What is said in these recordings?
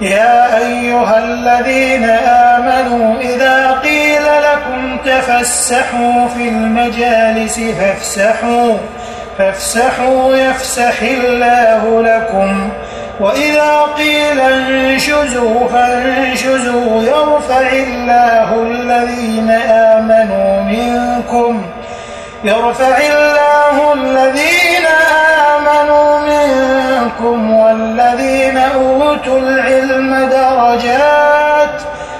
يا أيها الذين آمنوا إذا قيل لكم تفسحوا في المجالس فافسحوا فافسحوا يفسح الله لكم. وإذا قيل انشزوا فانشزوا يرفع الله الذين آمنوا منكم يرفع الله الذين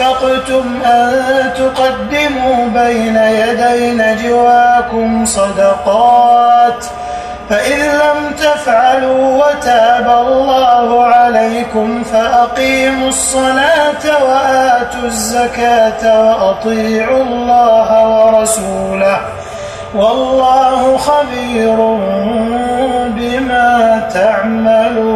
أأشفقتم أن تقدموا بين يدي نجواكم صدقات ؟ فإن لم تفعلوا وتاب الله عليكم فأقيموا الصلاة وآتوا الزكاة وأطيعوا الله ورسوله والله خبير بما تعملون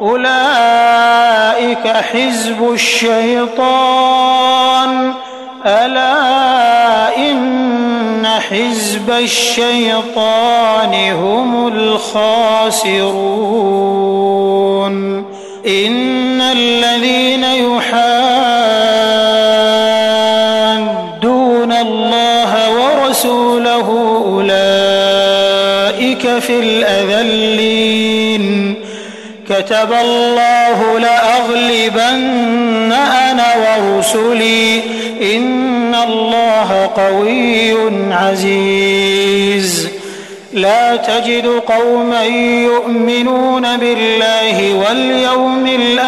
أولئك حزب الشيطان. ألا إن حزب الشيطان هم الخاسرون. إن الذين يحادون كتب الله لأغلبن أنا ورسلي. إن الله قوي عزيز. لا تجد قوما يؤمنون بالله واليوم الآخر